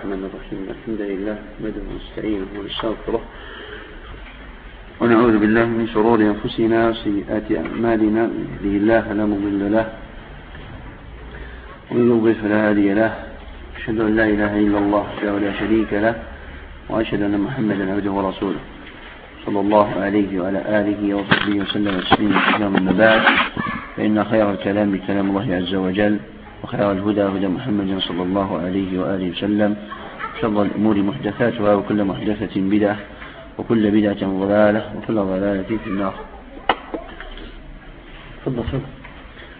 الرحمن الرحيم. الحمد لله نحمده ونستعينه ونستغفره ونعوذ بالله من شرور أنفسنا وسيئات أعمالنا. من يهده الله فلا مضل له ومن يضلل فلا هادي له. أشهد أن لا إله إلا الله وحده لا شريك له وأشهد أن محمدا عبده ورسوله صلى الله عليه وعلى آله وصحبه وسلم تسليما كثيرا من بعد فإن خير الكلام كلام الله عز وجل. وخير الهدى هدى محمد صلى الله عليه وآله وسلم. شر الأمور محدثاتها وكل محدثة بدعة وكل بدعة ضلالة وكل ضلالة في النار. تفضل تفضل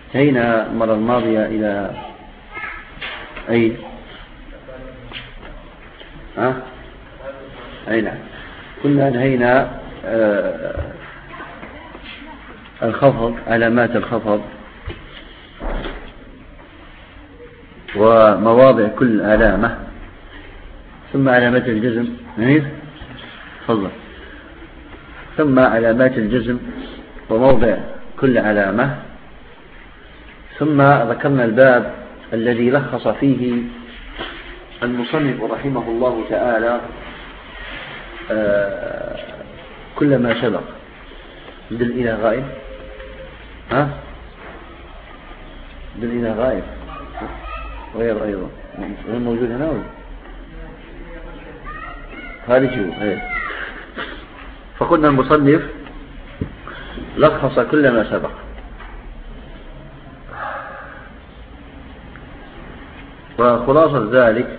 انتهينا المرة الماضية إلى أي ها؟ أي نعم كنا انهينا آه الخفض علامات الخفض. ومواضع كل علامة. ثم علامات الجزم. نعيد تفضل. ثم علامات الجزم وموضع كل علامة. ثم ذكرنا الباب الذي لخص فيه المصنف رحمه الله تعالى آه، كل ما سبق. دل إلى غائب. ها؟ دل إلى غائب. غير أيضا. غير موجود هنا ولا خارجه إيه. فقلنا المصنف لخص كل ما سبق. وخلاصة ذلك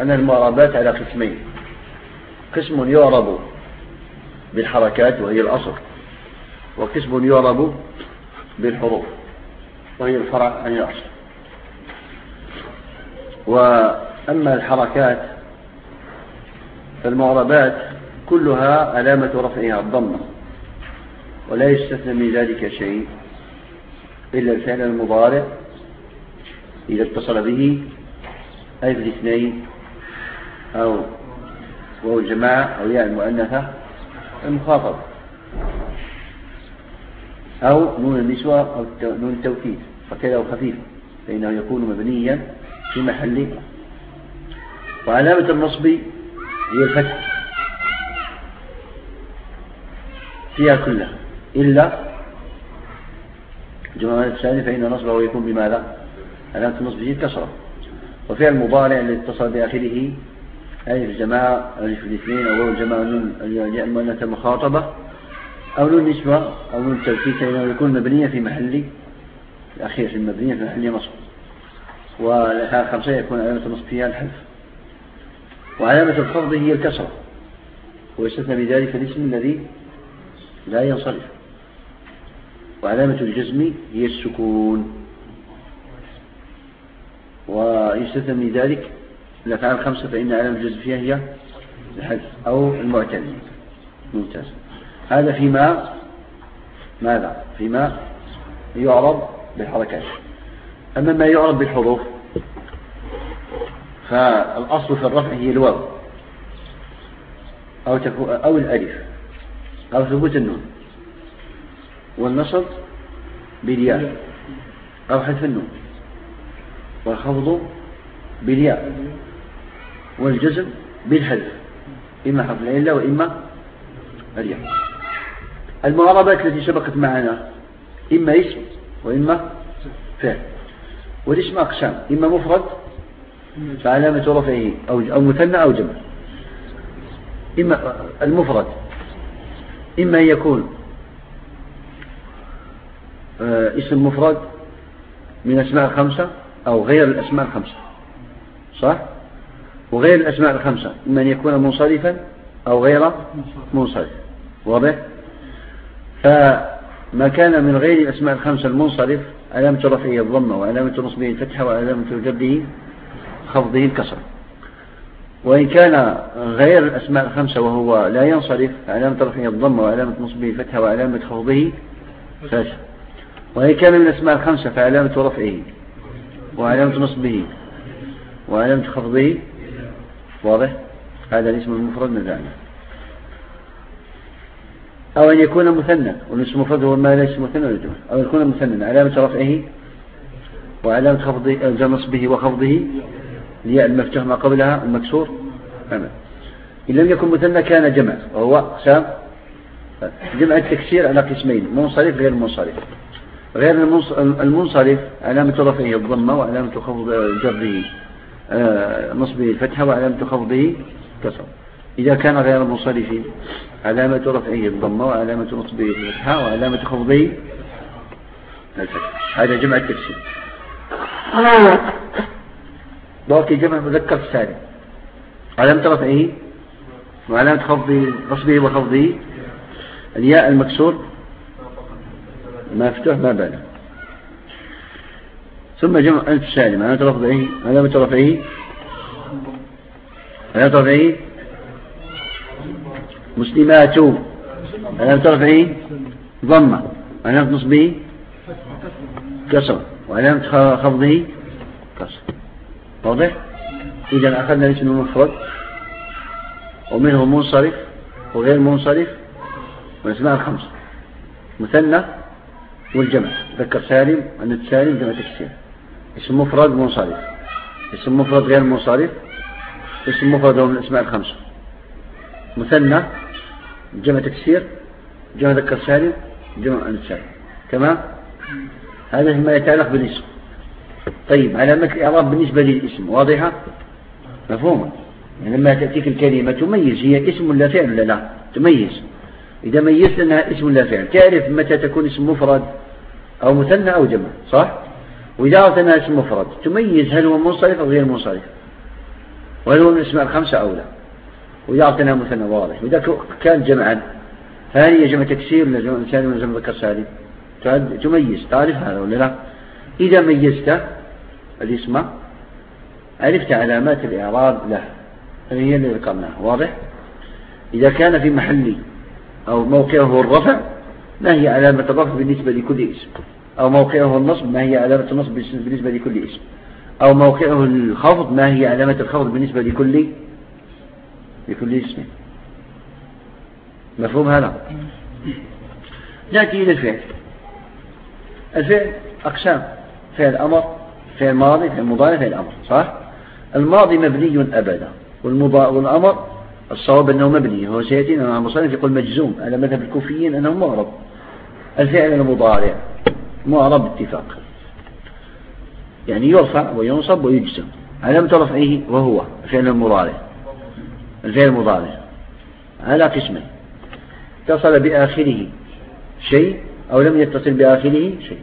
أن المعربات على قسمين. قسم يعرب بالحركات وهي الأصل وقسم يعرب بالحروف وهي الفرع عن الأصل. وأما الحركات فالمعربات كلها علامة رفعها الضمة ولا يستثنى من ذلك شيء إلا الفعل المضارع إذا اتصل به ألف الاثنين أو وهو الجماعة أو ياء المؤنثة المخاطبة أو نون النسوة أو نون التوكيد فكذا خفيف فإنه يكون مبنيا في محل وعلامة النصب هي الفتح. فيها كلها. إلا جمال الثاني فإن نصبه يكون بماذا؟ علامة النصب هي الكسرة. وفيها المضارع الذي اتصل بآخره. ألف الجماعة ألف الاثنين أو الجماعة نون المؤنثة المخاطبة. أو نون نسبة أو نون التوكيد فإنه يكون مبنيا في محل. الأخير في المبنية في محل نصب. والحالة الخمسة يكون علامة النصب فيها الحذف. وعلامة الخفض هي الكسرة ويستثنى بذلك الاسم الذي لا ينصرف. وعلامة الجزم هي السكون. ويستثنى من ذلك الأفعال الخمسة فإن علامة الجزم فيها هي الحذف أو المعتل ممتاز. هذا فيما ماذا؟ فيما يعرض بالحركات. أما ما يعرض بالحروف فالأصل في الرفع هي الواو أو, أو الألف أو ثبوت النون والنصب بالياء أو حذف النون والخفض بالياء والجزم بالحذف إما حرف العلة وإما الياء. المعربات التي سبقت معنا إما اسم وإما فعل. والاسم أقسام؟ إما مفرد فعلامة رفعه أو أو مثنى أو جمع. إما المفرد. إما أن يكون آه، اسم مفرد من أسماء الخمسة أو غير الأسماء الخمسة. صح؟ وغير الأسماء الخمسة إما أن يكون منصرفا أو غير منصرف. واضح؟ فما كان من غير الأسماء الخمسة المنصرف علامة رفعه الضمة وعلامة نصبه الفتحة وعلامة جره خفضه الكسر. وإن كان غير الأسماء الخمسة وهو لا ينصرف علامة رفعه الضمة وعلامة نصبه الفتحة وعلامة خفضه فاشل وإن كان من الأسماء الخمسة فعلامة رفعه وعلامة نصبه وعلامة خفضه. واضح؟ هذا الاسم المفرد ذلك. أو أن يكون مثنى والاسم المفرد هو ما ليس مثنى ولا أو يكون مثنى علامة رفعه وعلامة خفضه نصبه وخفضه الياء المفتوح ما قبلها المكسور. إن لم يكن مثنى كان جمع وهو أقسام جمع التكسير على قسمين منصرف غير منصرف. غير المنصرف علامة رفعه الضمة وعلامة خفض جره آه، نصبه الفتحة وعلامة خفضه كسر إذا كان غير المنصرف علامة رفعه الضمة وعلامة نصبه الفتحة وعلامة خفضه الفتحة هذا جمع التكسير باقي جمع مذكر سالم علامة رفعه وعلامة خفضه نصبه وخفضه. الياء المكسور. مفتوح ما بال ثم جمع ألف سالم. علامة رفعه علامة رفعه. علامة رفعه. مسلمات. علامة رفعه ضمة علامة نصبه كسر. وعلامة خفضه كسر. واضح؟ إذا أخذنا الاسم المفرد. ومنه منصرف وغير منصرف. والأسماء الخمسة. مثنى والجمع. ذكر سالم أن سالم جمع تكسير اسم مفرد منصرف. اسم مفرد غير منصرف. اسم مفرد من الأسماء الخمسة. مثنى جمع تكسير جمع ذكر سالم جمع أن سالم. تمام؟ هذا ما يتعلق بالاسم. طيب علامة الإعراب بالنسبة للاسم واضحة؟ مفهومة يعني لما تأتيك الكلمة تميز هي اسم ولا فعل ولا لا؟ تميز. إذا ميزت أنها اسم لا فعل تعرف متى تكون اسم مفرد أو مثنى أو جمع صح؟ وإذا أردت أنها اسم مفرد تميز هل هو منصرف أو غير منصرف. وهل هو من الأسماء الخمسة أو لا؟ وإذا مثنى واضح. وإذا كان جمعا هل هي جمع تكسير ولا جمع سالم ولا جمع ذكر سالم تميز. تعرف هذا ولا لا؟ إذا ميزت الاسم عرفت علامات الإعراب له. هي اللي ذكرناها. واضح؟ إذا كان في محل أو موقعه الرفع ما هي علامة الرفع بالنسبة لكل اسم؟ أو موقعه النصب ما هي علامة النصب بالنسبة لكل اسم؟ أو موقعه الخفض ما هي علامة الخفض بالنسبة لكل لكل اسم. مفهوم هذا؟ نأتي إلى الفعل. الفعل أقسام. فعل أمر فعل ماضي فعل مضارع فعل أمر صح؟ الماضي مبني أبدا والأمر الصواب أنه مبني هو سيأتينا مع المصنف يقول مجزوم على مذهب الكوفيين أنه معرب. الفعل المضارع معرب باتفاق. يعني يرفع وينصب ويجزم علامة رفعه وهو الفعل المضارع الفعل المضارع على قسمين. اتصل بآخره شيء أو لم يتصل بآخره شيء.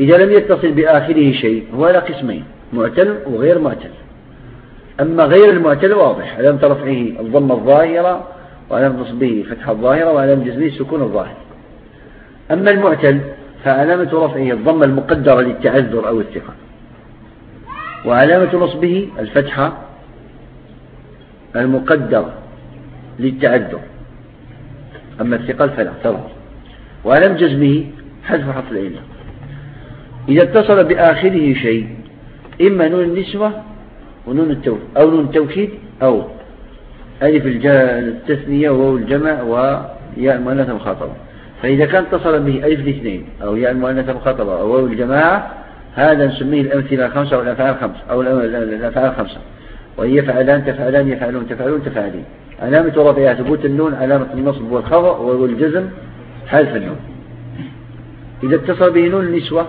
إذا لم يتصل بآخره شيء هو على قسمين معتل وغير معتل. أما غير المعتل واضح علامة رفعه الضمة الظاهرة وعلامة نصبه فتحة الظاهرة وعلامة جزمه السكون الظاهر. أما المعتل فعلامة رفعه الضمة المقدرة للتعذر أو الثقة. وعلامة نصبه الفتحة المقدرة للتعذر. أما الثقل فلا تظهر وعلامة جزمه حذف حرف العلة إذا اتصل بآخره شيء إما نون النسوة ونون التوكيد أو نون التوكيد أو ألف التثنية وهو الجمع وياء المؤنث المخاطبة فإذا كان اتصل به ألف الاثنين أو ياء المؤنث المخاطبة أو واو الجماعة هذا نسميه الأمثلة الخمسة أو الأفعال الخمسة أو الأفعال الخمسة وهي فعلان تفعلان يفعلون تفعلون تفعلين. علامة رفعها ثبوت النون علامة النصب والخفض والجزم حذف النون. إذا اتصل به نون النسوة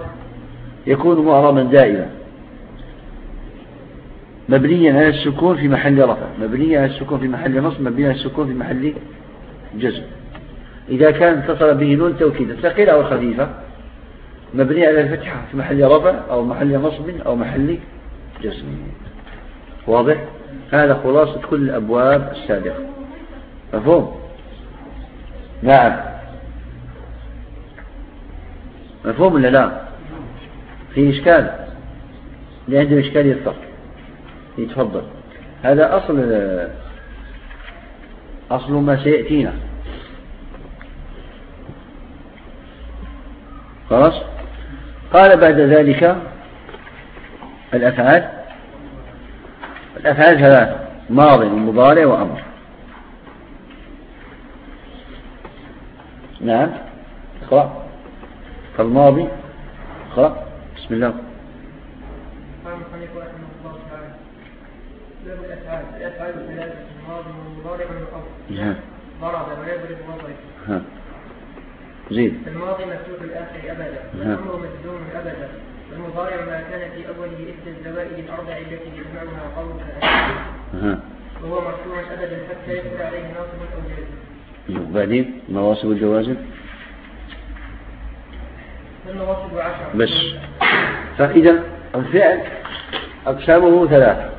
يكون مبنيا دائما. مبنيا على السكون في محل رفع. مبنيا على السكون في محل نصب مبنيا على السكون في محل جزم. إذا كان اتصل به نون توكيد الثقيلة أو الخفيفة مبني على الفتحة في محل رفع أو محل نصب أو محل جزم. واضح؟ هذا خلاصة كل الأبواب السابقة. مفهوم؟ نعم. مفهوم ولا لا؟ في إشكال. اللي عنده إشكال يتفق يتفضل. هذا أصل أصل ما سيأتينا. خلاص؟ قال بعد ذلك الأفعال. الأفعال ثلاثة ماضي ومضارع وأمر. نعم. اقرأ. فالماضي. اقرأ. بسم الله. باب الافعال الافعال ثلاثة الماضي والمضارع والامر ضرب ويضرب وضرب. زيد. الماضي مفتوح الآخر أبدا. والأمر مجزوم أبدا. والمضارع ما كان في أوله إحدى الزوائد الأربع التي يجمعها قولها وهو مرفوع ابدا حتى يدخل عليه ناصب أو جازم وبعدين نواصب الجوازم النواصب عشرة بس. فإذا الفعل أقسامه ثلاثة.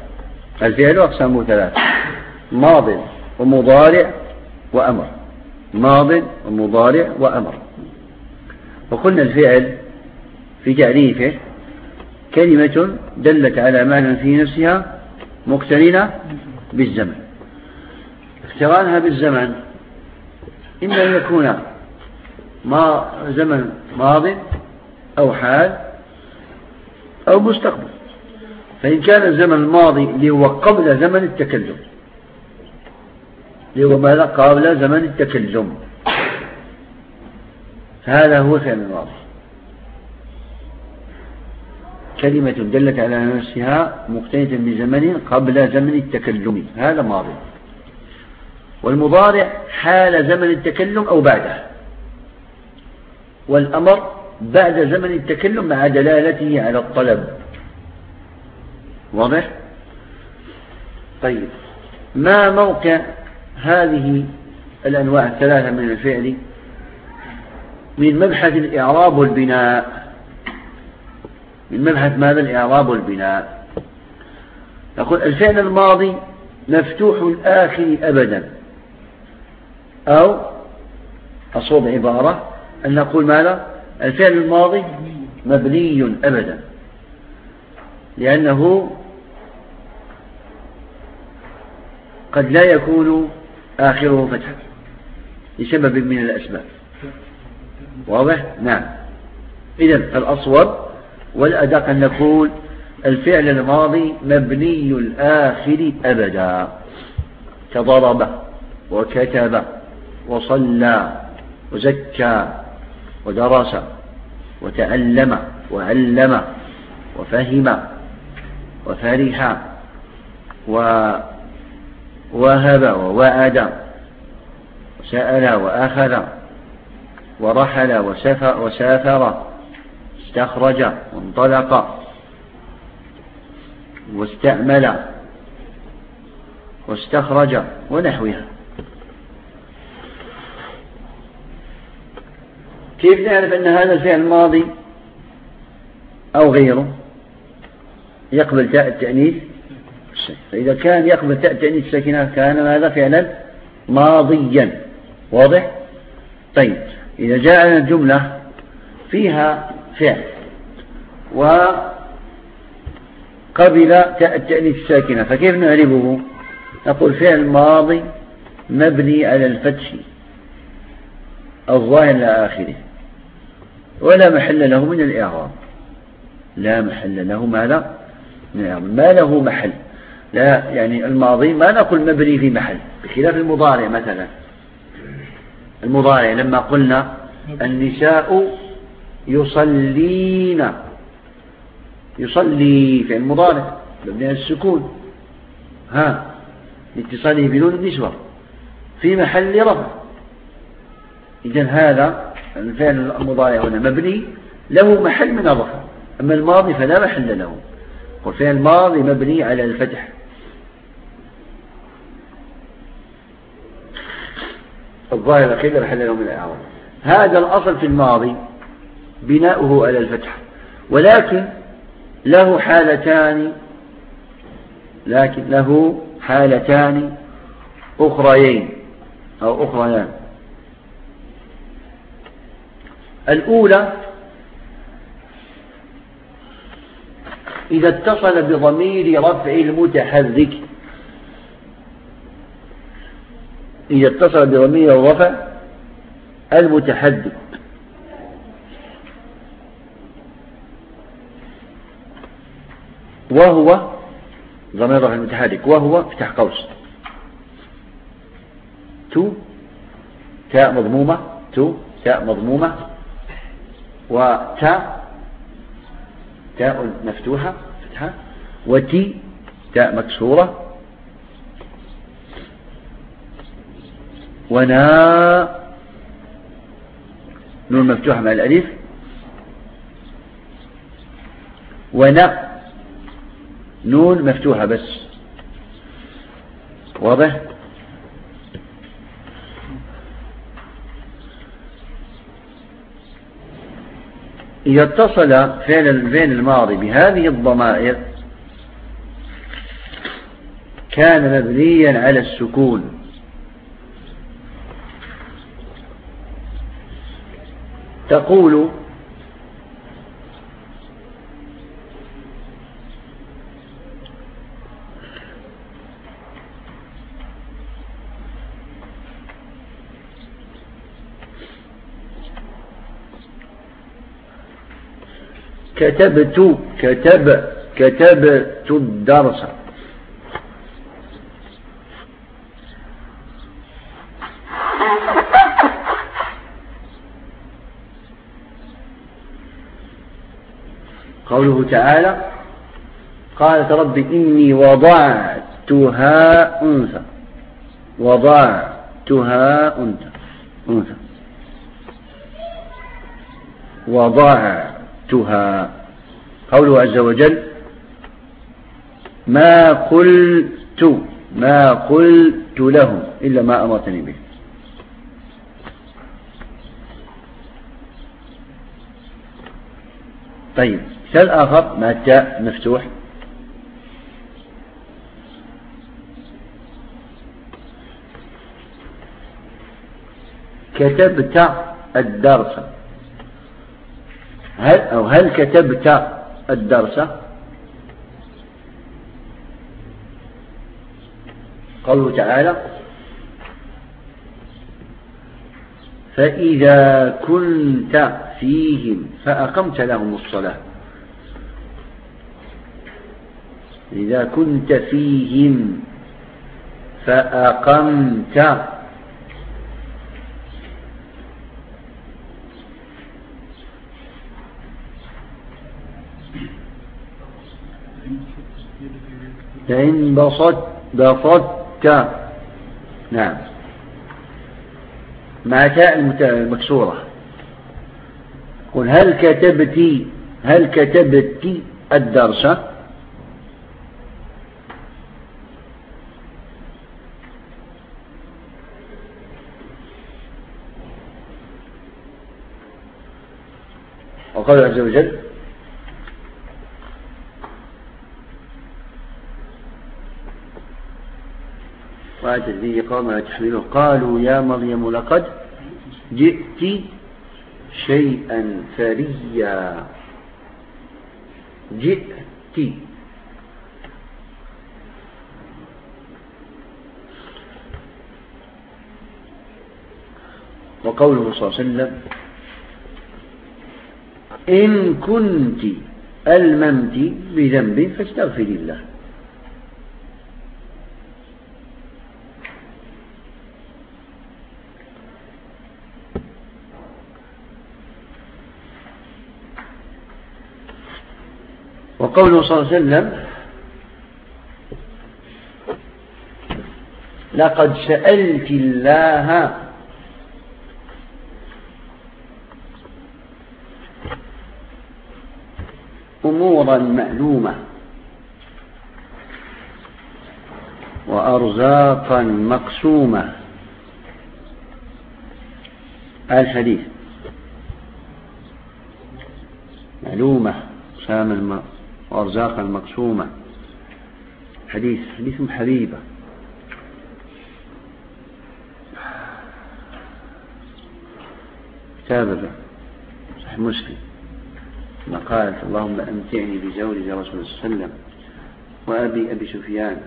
الفعل أقسامه ثلاثة. ماض ومضارع وأمر. ماض ومضارع وأمر. وقلنا الفعل في تعريفه كلمة دلت على معنى في نفسها مقترنة بالزمن. اقترانها بالزمن إما أن يكون ما زمن ماض أو حال أو مستقبل. فإن كان الزمن الماضي اللي هو قبل زمن التكلم. اللي هو ماذا؟ قبل زمن التكلم. هذا هو فعل الماضي. كلمة دلت على نفسها مقتنية بزمن قبل زمن التكلم. هذا ماضي. والمضارع حال زمن التكلم أو بعده والأمر بعد زمن التكلم مع دلالته على الطلب. واضح؟ طيب. ما موقع هذه الأنواع الثلاثة من الفعل؟ من مبحث الإعراب والبناء. من مبحث ماذا؟ الإعراب والبناء. نقول الفعل الماضي مفتوح الآخر أبدا. أو أصوب عبارة أن نقول ماذا؟ الفعل الماضي مبني أبدا. لأنه قد لا يكون آخره فتحا لسبب من الأسباب. واضح؟ نعم. إذا الأصوب والأدق أن نقول الفعل الماضي مبني الآخر أبدا. كضرب وكتب وصلى وزكى ودرس وتعلم وعلم وفهم وفرح ووهب ووعد وسأل وأخذ ورحل وسافر استخرج وانطلق واستعمل واستخرج ونحوها. كيف نعرف أن هذا الفعل الماضي أو غيره يقبل تاء التأنيث؟ فإذا كان يقبل تاء التأنيث الساكنة كان هذا فعلا ماضيا. واضح؟ طيب إذا جاء الجملة فيها فعل وقبل التأنيث الساكنة فكيف نعرفه؟ نقول فعل ماضي مبني على الفتح الظاهر إلى آخره. ولا محل له من الإعراب. لا محل له من الإعراب. ما له محل. لا يعني الماضي ما نقول مبني في محل. بخلاف المضارع مثلا. المضارع لما قلنا النساء يصلين. يصلي في المضارع مبني على السكون. ها لاتصاله بنون النسوة في محل رفع. إذا هذا الفعل المضارع هنا مبني له محل من الرفع. أما الماضي فلا محل له. والفعل الماضي مبني على الفتح. الظاهر الأخير لا محل له من الإعراب هذا الأصل في الماضي. بناؤه على الفتح. ولكن له حالتان لكن له حالتان أخريين أو أخريان. الأولى إذا اتصل بضمير رفع المتحرك. إذا اتصل بضمير الرفع المتحدث. وهو ضمير المتحرك وهو افتح قوس. تو تاء مضمومة تو تاء مضمومة وتاء تاء مفتوحة فتحة وتي تاء مكسورة ونا نون مفتوحة مع الألف ونا نون مفتوحة بس. واضح؟ إذا اتصل فعل الفعل الماضي بهذه الضمائر كان مبنيا على السكون. تقول كتبت كتب كتبت الدرس. قوله تعالى قالت رب إني وضعتها أنثى. وضعتها أنثى. أنثى. وضعتها قوله عز وجل ما قلت ما قلت لهم إلا ما أمرتني به. طيب مثال آخر مع التاء؟ مفتوح. كتبت الدرس. هل أو هل كتبت الدرس؟ قوله تعالى فإذا كنت فيهم فأقمت لهم الصلاة. إذا كنت فيهم فأقمت فإن بسطت بسطت نعم. مع تاء المكسورة. قل هل كتبت هل كتبت الدرس؟ وقال عز وجل وآتت به قومها تحمله قالوا يا مريم لقد جئت شيئا فريا. جئت. وقوله صلى الله عليه وسلم إن كنت ألممت بذنب فاستغفر الله. وقوله صلى الله عليه وسلم لقد سألت الله. أمورا معلومة وأرزاقا مقسومة. الحديث. معلومة سام وأرزاقا مقسومة. حديث حديث حبيبة. كتاب صحيح مسلم. قالت اللهم أمتعني بزوج رسول الله صلى الله عليه وسلم وأبي أبي سفيان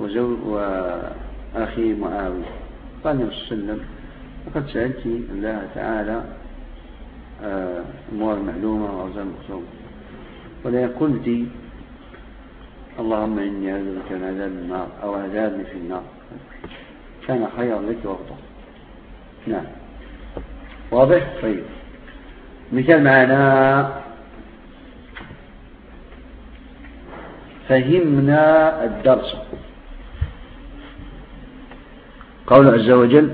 وزوج وأخي معاوية. قال النبي صلى الله عليه وسلم وقد سألت الله تعالى آه، أمور معلومة وأرزاق مقسومة. ولا قلت اللهم إني أعوذ من عذاب النار أو عذابني في النار. كان خيرا لك وأفضل نعم. واضح؟ طيب. مثال معنا. فهمنا الدرس. قول عز وجل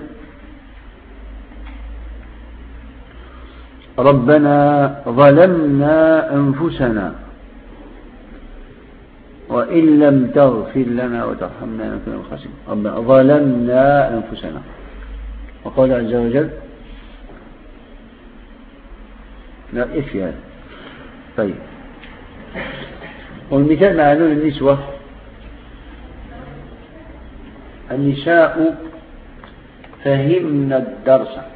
ربنا ظلمنا أنفسنا وإن لم تغفر لنا وترحمنا لنكون من الخاسرين. ربنا ظلمنا أنفسنا. وقال عز وجل لا يكفي هذا طيب. والمثال مع نون النسوة النساء فهمن الدرس.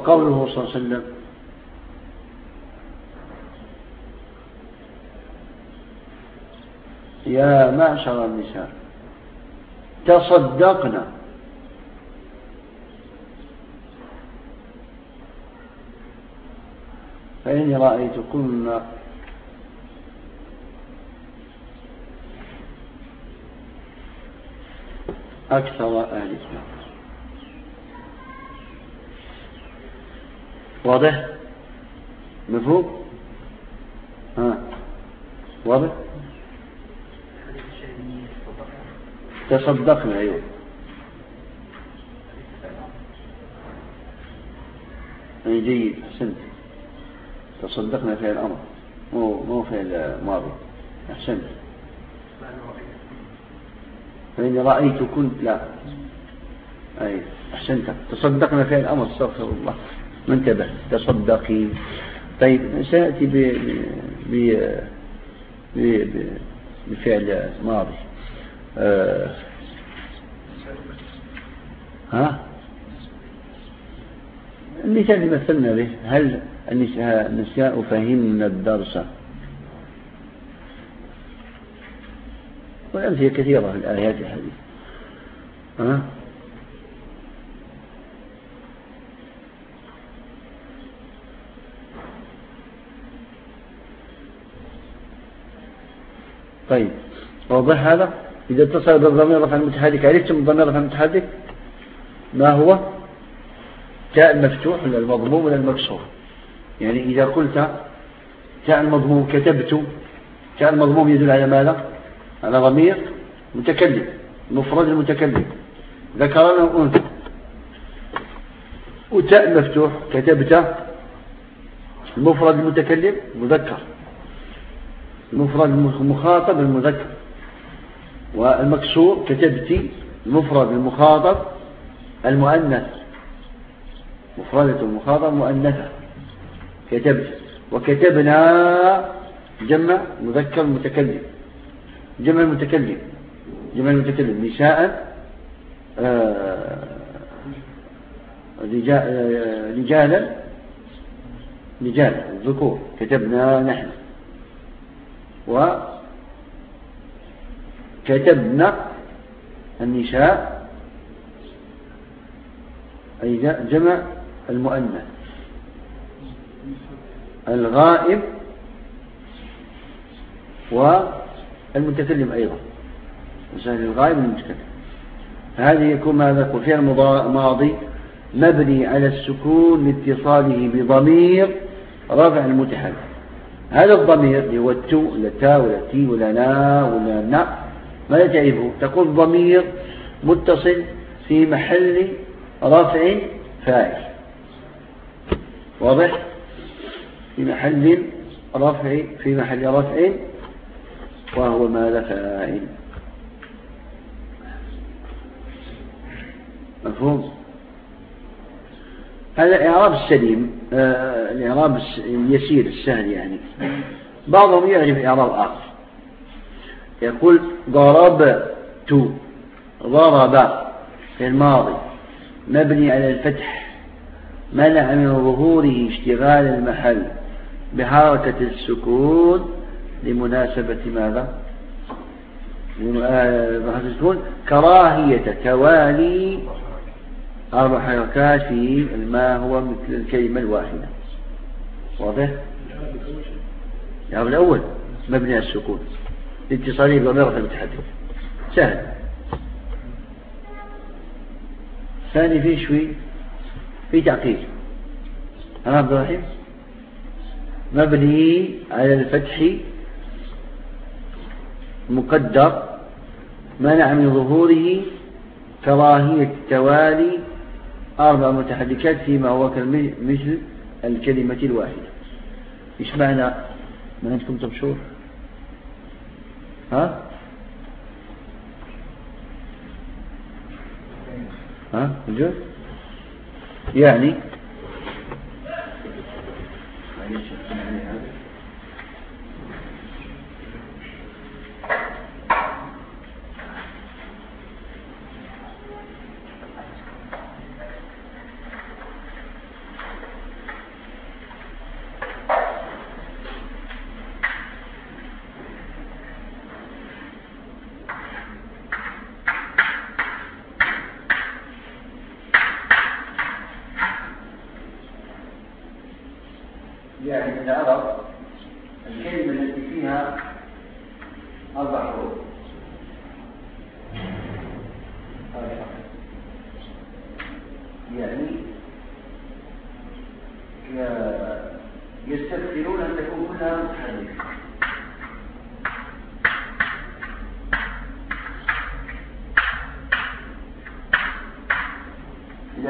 وقوله صلى الله عليه وسلم. يا معشر النساء تصدقنا. فإني رأيتكن أكثر أهل الإسلام. واضح؟ مفهوم؟ ها واضح؟ تصدقنا أيوه. أي جيد أحسنت. تصدقنا في الأمر. مو مو في الماضي. أحسنت. فإني رأيت كنت لا. أي أحسنت. تصدقنا في الأمر استغفر الله. ما انتبه تصدقي. طيب سيأتي ب... ب... ب... بفعل ماضي. آه. ها؟ المثال اللي مثلنا به. هل النساء فهمن الدرس؟ والأمثلة كثيرة في الآيات الحديثة ها؟ طيب. واضح هذا؟ إذا اتصل بالضمير رفع المتحرك عرفتم الضمير رفع المتحرك ما هو؟ تاء المفتوح ولا المضموم ولا المكسور. يعني إذا قلت تاء المضموم كتبت تاء المضموم يدل على ماذا؟ على ضمير متكلم مفرد المتكلم ذكرنا وأنثى وتاء المفتوح كتبت المفرد المتكلم مذكر. المفرد المخاطب المذكر. والمكسور كتبت المفرد المخاطب المؤنث. مفردة المخاطب مؤنثة. كتبت. وكتبنا جمع مذكر متكلم. جمع المتكلم جمع المتكلم نساء آه، آه، رجالا. رجالا. الذكور كتبنا نحن. وكتبنا النساء أي جمع المؤنث. الغائب والمتكلم أيضا. مثال الغائب والمتكلم هذه يكون ماذا يقول فيها الماضي مبني على السكون لاتصاله بضمير رفع المتحرك هذا الضمير اللي هو التو ولا تا ولا تي ولا نا ولا نا ماذا تعرفه؟ تقول ضمير متصل في محل رفع فاعل. واضح؟ في محل رفع في محل رفع وهو ماذا؟ فاعل. مفهوم؟ هذا الإعراب السليم آه، الإعراب اليسير السهل يعني بعضهم يعرف إعراب آخر يقول ضربت ضرب في الماضي مبني على الفتح منع من ظهوره اشتغال المحل بحركة السكون لمناسبة ماذا؟ السكون كراهية توالي أربع حركات في ما هو مثل الكلمة الواحدة. واضح؟ الأمر الأول مبني على السكون. اتصالي بضمير المتحدث سهل. الثاني فيه شوي؟ فيه تعقيد. أنا عبد الرحيم. مبني على الفتح مقدر منع من ظهوره كراهية التوالي أربع متحركات فيما هو مثل الكلمة الواحدة. إيش معنى؟ من عندكم تبشور؟ ها؟ ها؟ موجود يعني؟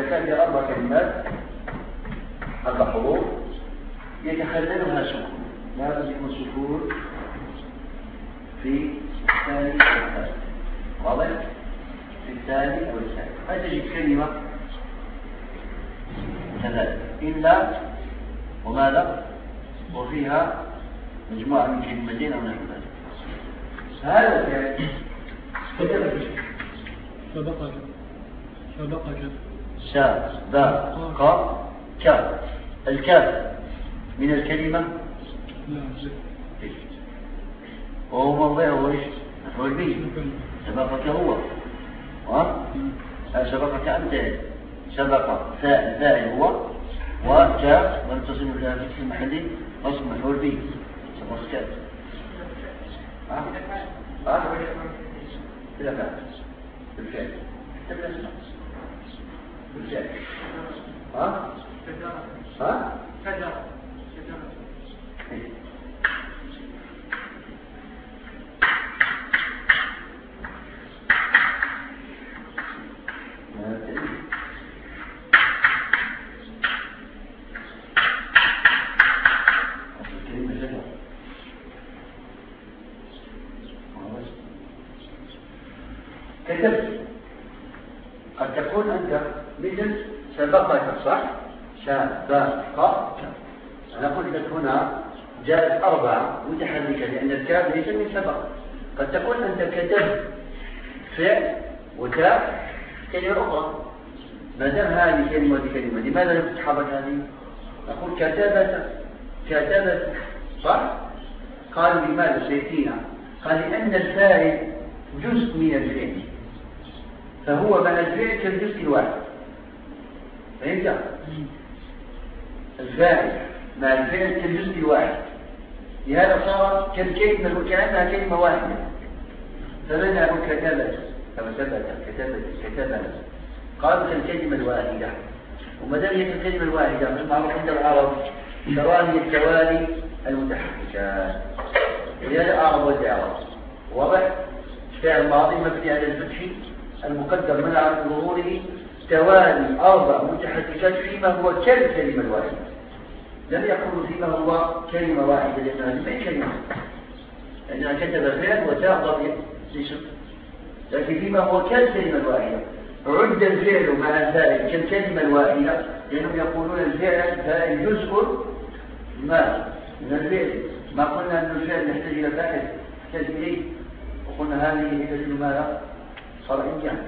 إذا كان لي أربع كلمات أربع حروف يتخللها سكون لابد يكون شكور في الثاني والثالث. واضح؟ في الثاني والثالث. هل تجد كلمة؟ كذلك إلا وماذا؟ وفيها مجموعة من كلمتين أو نحو ذلك. هذا سبقك سبقك شا باء قا كا الكاف من الكلمة وهو موضع هو إيش مفعول به سبقك هو سبقك انت سبق فاء الفاعل هو وجاء والتصل إلى في المحل نصب مفعول به سبقك ها ها بالفعل بالفعل ها؟ ها؟ شجرة شجرة شاء باء أنا لك هنا جاءت أربعة متحركة لأن الكاف ليس من سبق قد تكون أنت كتبت فعل وتاء كلمة أخرى ما دام هذه كلمة بكلمة كلمة لماذا لم تتحرك هذه؟ نقول كتبت كتبت صح؟ قالوا لماذا سيأتينا؟ قال لأن الفاعل جزء من الفعل فهو من الفعل كالجزء الواحد فهمت؟ الزائد مع الفعل في الجزء واحد لهذا صار كالكلمة وكأنها كلمة واحدة. فمنها كتبت كما ثبت كتبت كتبت قالت الكلمة الواحدة. وما دام هي الكلمة الواحدة من المعروف عند العرب تراني التوالي المتحركات ولهذا الأعرب والإعراب واضح؟ فعل ماضي مبني على الفتح المقدر من ظهوره توالي أربع متحركات فيما هو كالكلمة الواحدة. لم يقل فيما هو كلمة واحدة لأنها هذه كلمة؟ لأنها كتب فعل وتاء ضمير لشك لكن فيما هو كالكلمة الواحدة عد الفعل مع الفاعل كالكلمة الواحدة لأنهم يقولون الفعل فاعل يذكر ما من الفعل. ما قلنا أن الفعل يحتاج إلى فاعل يحتاج إليه وقلنا هذه هي تجد صار شرعيا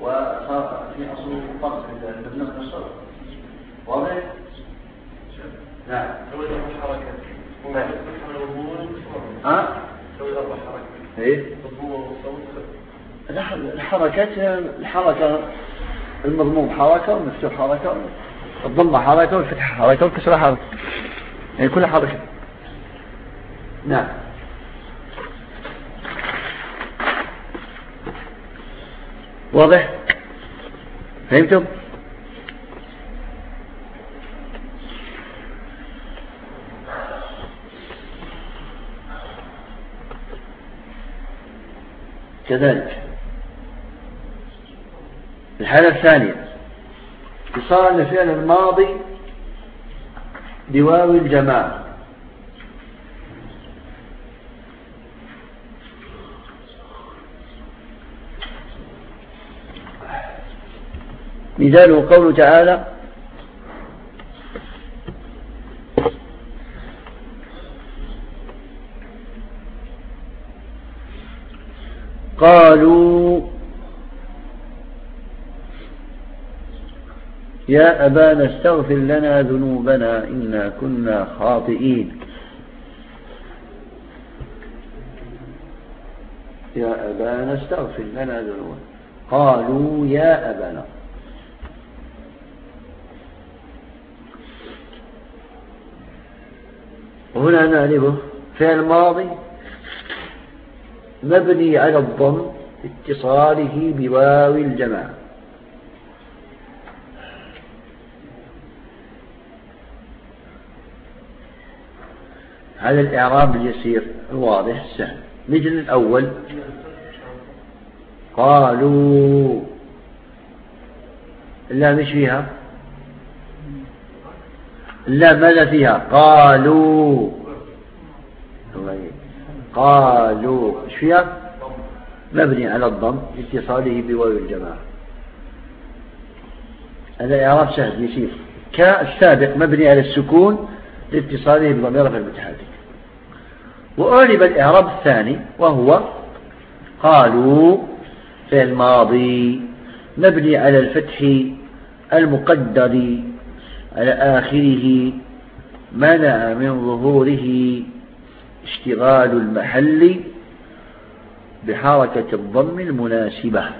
وصار في أصول الفقه ابن للشرع واضح؟ نعم سوي أربع حركات ها؟ سوي إيه؟ الحركات الحركة المضموم حركة ومفتوح حركة الضمة حركة والفتحة حركة والكسرة حركة يعني كل حركة نعم واضح؟ فهمتم؟ كذلك. الحالة الثانية اتصال الفعل الماضي بواو الجماعة مثاله قوله تعالى قالوا يا أبانا استغفر لنا ذنوبنا إنا كنا خاطئين. يا أبانا استغفر لنا ذنوبنا. قالوا يا أبانا. وهنا نعرفه فعل ماضي مبني على الضم اتصاله بواو الجماعة هذا الإعراب اليسير الواضح السهل. مثل الأول قالوا. لا مش فيها. لا ماذا فيها؟ قالوا. قالوا إيش فيها مبني على الضم اتصاله بواو الجماعة. هذا إعراب سهل يسير كالسابق مبني على السكون لاتصاله بضمير في المتحرك وأعرب الإعراب الثاني وهو قالوا في الماضي مبني على الفتح المقدر على آخره منع من ظهوره اشتغال المحل بحركة الضم المناسبة.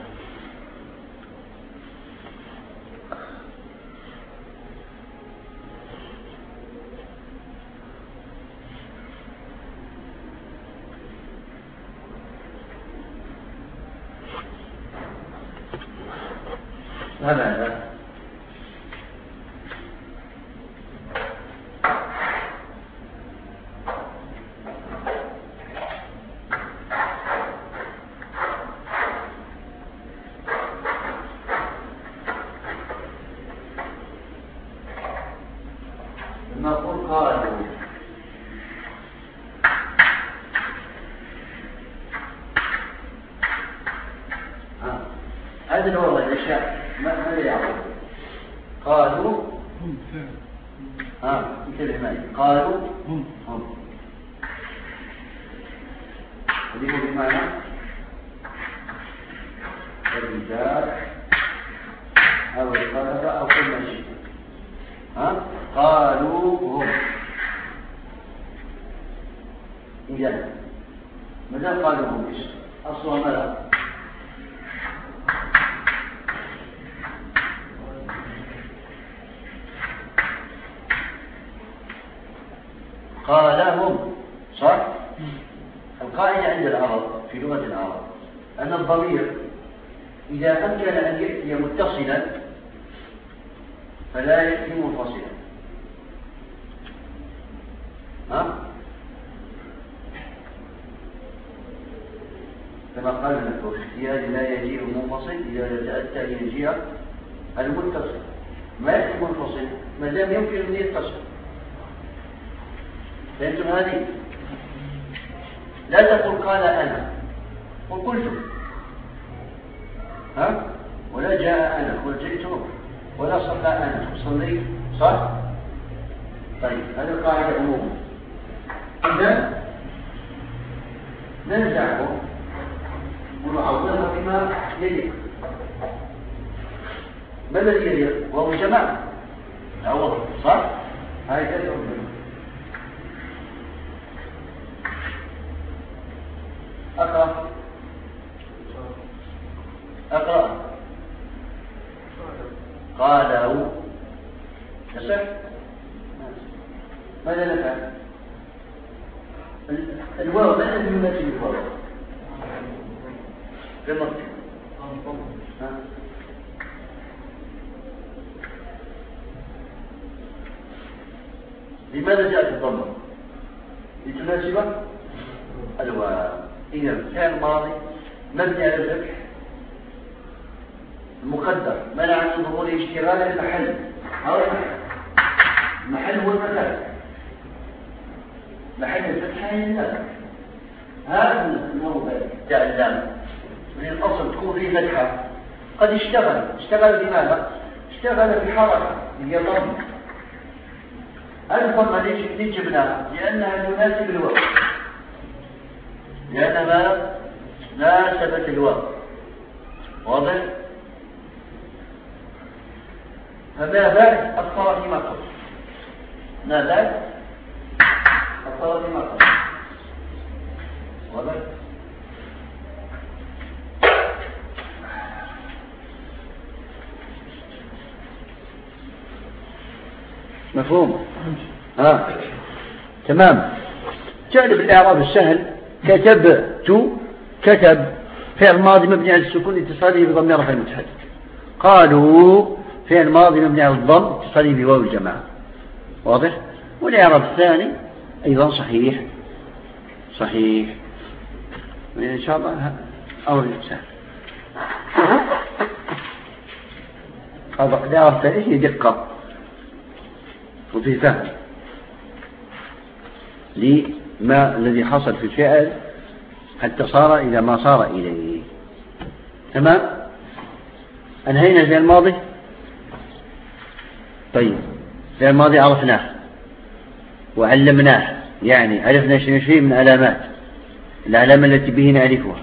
هذا أقرأ. قاله. يصح ماذا نفعل؟ الواو ما الذي يماثل الواو لما لماذا جاءت الضمة؟ لتناسب الواو. إذا كان ماضي مبني على الذبح المقدر منع من ظهور اشتغال المحل. أو المحل هو المكان. محل الفتح هي الناس هذا النوع جاء اللام من الأصل تكون فيه فتحة. قد اشتغل. اشتغل بماذا؟ اشتغل بحركة. هي الضم الضمة ليش جبناها؟ لأنها تناسب الوقت. لأنها ناسبت الواو واضح؟ فما ذلك أثر فيما قبل. ما ذلك أثر فيما قبل؟ مفهوم؟ ها آه. تمام. جانب الإعراب السهل. كتبت كتب. فعل ماضي مبني على السكون اتصاله بضم رفع المتحرك قالوا فعل ماضي مبني على الضم اتصاله بواو الجماعة. واضح؟ والإعراب الثاني أيضا صحيح. صحيح. إن شاء الله أمر سهل الإعراب الثاني هي دقة؟ وفي فهم. لما الذي حصل في الفعل حتى صار إلى ما صار إليه. تمام؟ أنهينا الفعل الماضي؟ طيب. الفعل الماضي عرفناه وعلمناه يعني عرفنا فيه من علامات. العلامة التي به نعرفها.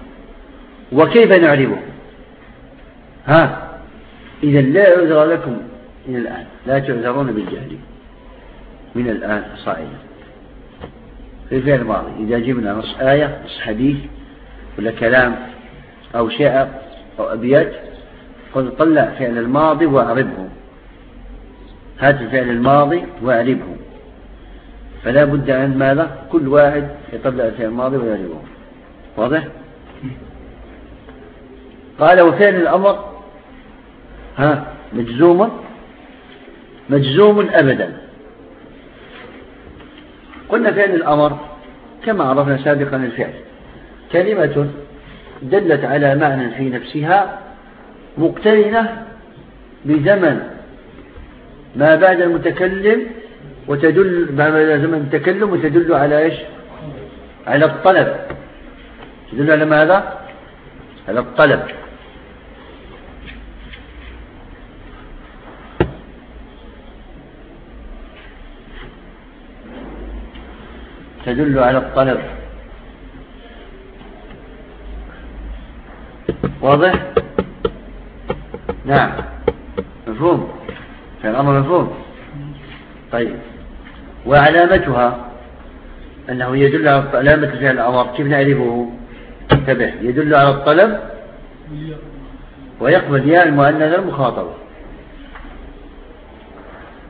وكيف نعرفه؟ ها؟ إذا لا عذر لكم من الآن. لا تعذرون بالجهل. من الآن صائلا في الفعل الماضي. إذا جبنا نص آية نص حديث ولا كلام أو شعر أو أبيات قل طلع فعل الماضي وأعربه. هات الفعل الماضي وأعربه. فلا بد أن ماذا؟ كل واحد يطلع الفعل الماضي ويعربه. واضح؟ قال وفعل الأمر ها مجزوم مجزوم أبدا. قلنا فعل الأمر كما عرفنا سابقا الفعل. كلمة دلت على معنى في نفسها مقترنة بزمن ما بعد المتكلم وتدل ما بعد زمن المتكلم وتدل على إيش؟ على الطلب. تدل على ماذا؟ على الطلب. تدل على الطلب. واضح؟ نعم. مفهوم. في الأمر مفهوم طيب. وعلامتها أنه يدل على علامة فعل الأمر كيف نعرفه؟ انتبه. يدل على الطلب ويقبل ياء المؤنث المخاطبة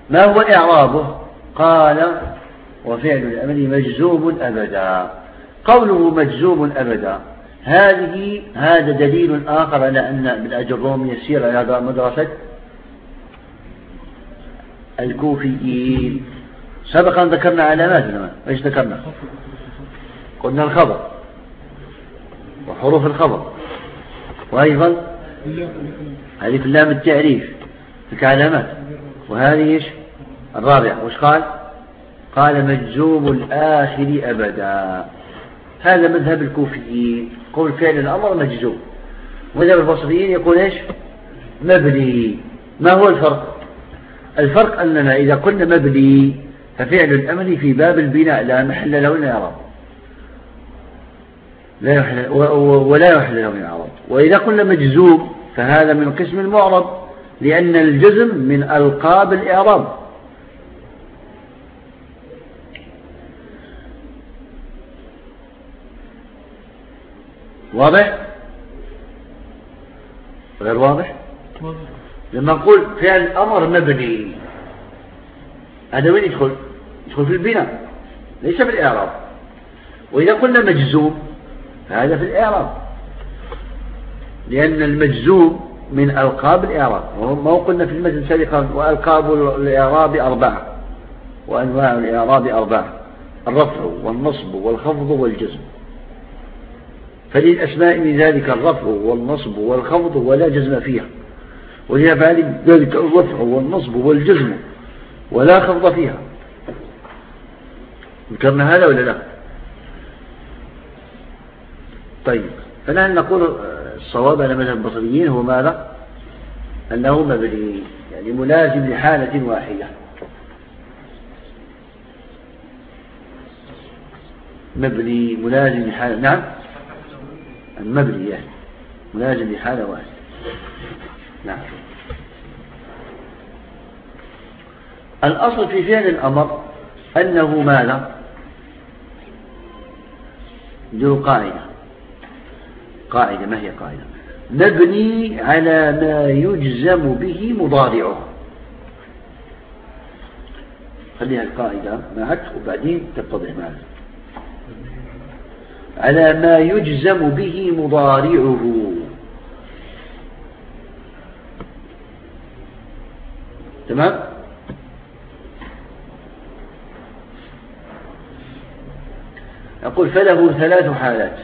ما هو إعرابه؟ قال وفعل الأمر مجزوم أبدا. قوله مجزوم أبدا. هذه هذا دليل آخر على أن ابن أجروم يسير على مدرسة الكوفيين. سبقا ذكرنا علامات إيش ذكرنا؟ قلنا الخبر. وحروف الخبر. وأيضا في اللام التعريف تلك علامات وهذه إيش؟ الرابعة. وش قال؟ قال مجزوم الآخر أبدا. هذا مذهب الكوفيين. قول فعل الأمر مجزوم. مذهب البصريين يقول إيش؟ مبني. ما هو الفرق؟ الفرق أننا إذا قلنا مبني ففعل الأمر في باب البناء لا محل له من إعراب لا يحل ولا يحل له من إعراب وإذا قلنا مجزوم فهذا من قسم المعرب لأن الجزم من ألقاب الإعراب. واضح؟ غير واضح. لما نقول فعل الأمر مبني. هذا وين يدخل؟ يدخل في البناء ليس في الإعراب. وإذا قلنا مجزوم فهذا في الإعراب. لأن المجزوم من ألقاب الإعراب. ما قلنا في المثل سابقا وألقاب الإعراب أربعة وأنواع الإعراب أربعة الرفع والنصب والخفض والجزم. فللأسماء من ذلك الرفع والنصب والخفض ولا جزم فيها. ولأفعال ذلك الرفع والنصب والجزم ولا خفض فيها. ذكرنا هذا ولا لا؟ طيب فنحن نقول الصواب على مذهب البصريين هو ماذا؟ أنه مبني يعني ملازم لحالة واحدة. مبني ملازم لحالة نعم؟ المبني يعني ملازم لحالة واحدة. نعم. الأصل في فعل الأمر أنه ماذا ذو قاعدة. قاعدة ما هي قاعدة؟ مبني على ما يجزم به مضارعه. خليها القاعدة معك وبعدين تتضح معك على ما يجزم به مضارعه. تمام؟ أقول فله ثلاث حالات.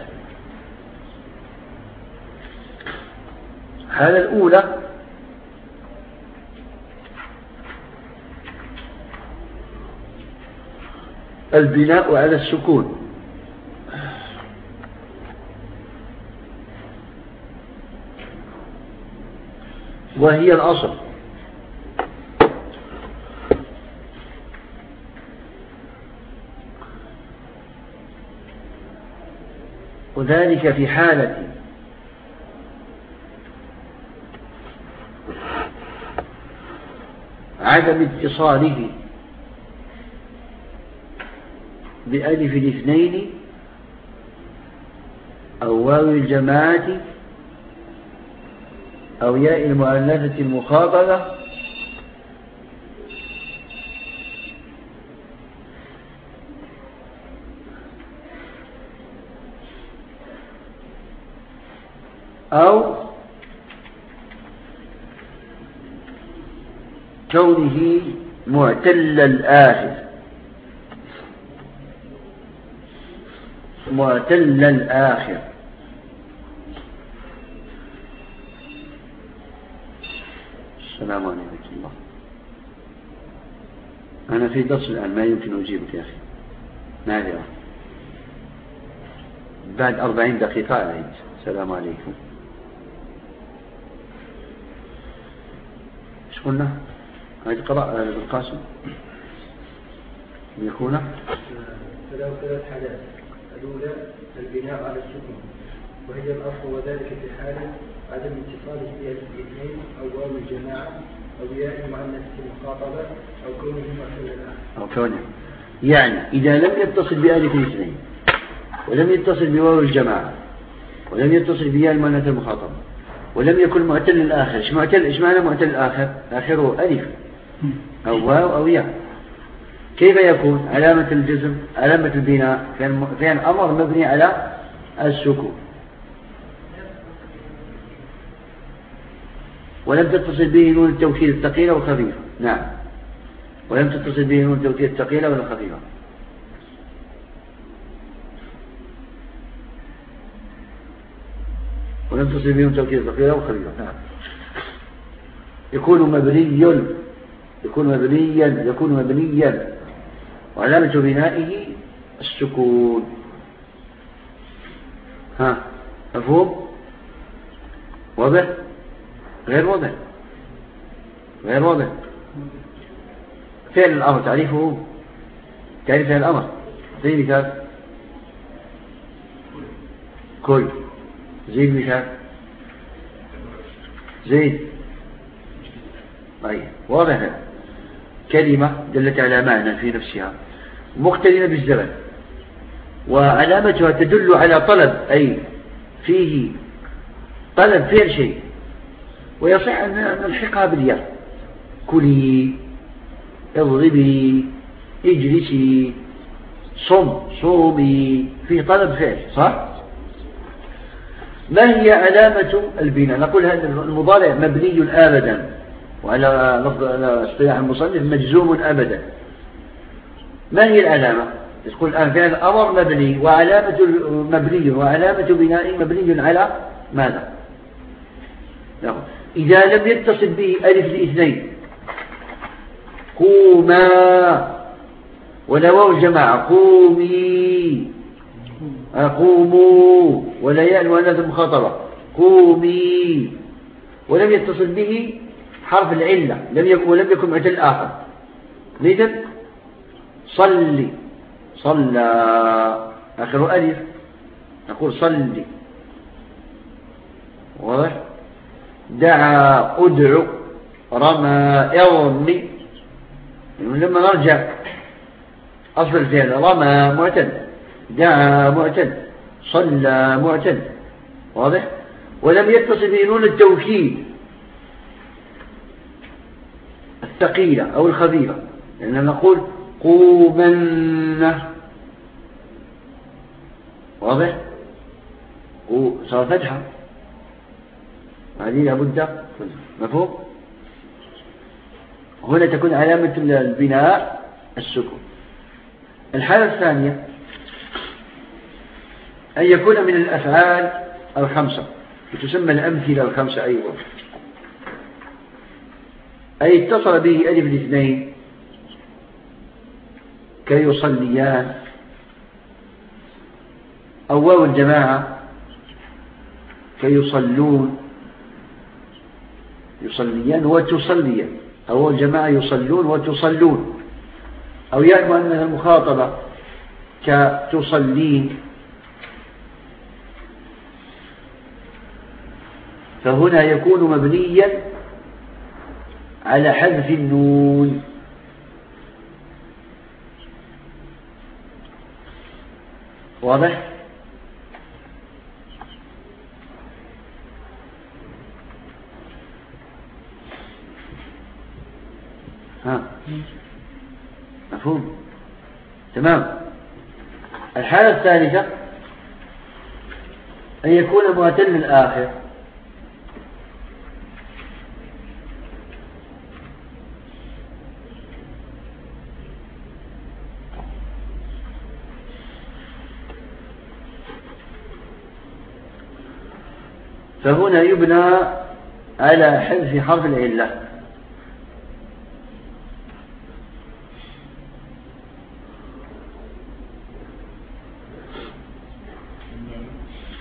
الحالة الأولى البناء على السكون. وهي الأصل. وذلك في حالة عدم اتصاله بألف الاثنين أو واو الجماعة أو ياء المؤنثة المخاطبة أو كونه معتل الآخر. معتل الآخر. السلام عليكم الله. أنا في درس الآن ما يمكن أجيبك يا أخي. معذرة بعد أربعين دقيقة أعيد السلام عليكم. إيش قلنا؟ هذه قراءة ابن القاسم. يكون؟ ثلاث حالات. الأولى البناء على السكون وهي الأصل وذلك في حال عدم اتصاله بالاثنين أو واو الجماعة أو ياء المؤنث المخاطبة أو كونه مفعولا أو كونه يعني إذا لم يتصل بألف الاثنين ولم يتصل بواو الجماعة ولم يتصل بياء المؤنث المخاطبة ولم يكن معتل الآخر. إيش معتل؟ إيش معنى معتل الآخر؟ آخره ألف. أو واو أو ياء. كيف يكون؟ علامة الجزم علامة البناء. فين أمر مبني على السكون. ولم تتصل به نون التوكيد الثقيلة والخفيفة. نعم. ولم تتصل به نون التوكيد الثقيلة ولا الخفيفة. ولم تصل به نون التوكيد الثقيلة والخفيفة نعم. يكون مبني يكون مبنيا يكون مبنيا. وعلامة بنائه السكون. ها مفهوم؟ واضح؟ غير واضح. غير واضح. فعل الأمر تعريفه؟ تعريف فعل الأمر. زي مثال. كل. زيد مثال. زيد. طيب واضح. كلمة دلت على معنى في نفسها مقترنة بالزمن وعلامتها تدل على طلب أي فيه طلب فعل شيء ويصح أن نلحقها بالياء كلي اضربي اجلسي صم صومي في طلب فعل صح؟ ما هي علامة البناء؟ نقول هذا المضارع مبني أبدا. وعلى لفظ اصطلاح المصنف مجزوم أبدا. ما هي العلامة؟ تقول الآن فعل الأمر مبني وعلامة مبني وعلامة بناء مبني على ماذا؟ نعم. إذا لم يتصل به ألف الاثنين قوما ولا واو الجماعة قومي قوموا ولا ياء المؤنث المخاطبة قومي. ولم يتصل به حرف العلة لم يكن ولم يكن معتل آخر. إذن صلي. صلى. آخر ألف. نقول صلي. واضح؟ دعا أدعو رمى ارمي لما نرجع أصل الفعل رمى معتد. دعا معتد. صلى معتد. واضح؟ ولم يتصل به نون التوكيد الثقيلة أو الخفيفة لأننا نقول قومن واضح؟ صار فتحة. هذه لابد مفهوم؟ هنا تكون علامة البناء السكون. الحالة الثانية أن يكون من الأفعال الخمسة وتسمى الأمثلة الخمسة أيضا أي اتصل به ألف الاثنين كي يصليان. أو واو الجماعة كي يصلون. يصليان وتصليان. أو الجماعة يصلون وتصلون. أو يأتوا أنها المخاطبة كتصلين. فهنا يكون مبنيا على حذف النون. واضح؟ ها. مفهوم؟ تمام. الحالة الثالثة أن يكون معتل الآخر. فهنا يبنى على حذف حرف العلة.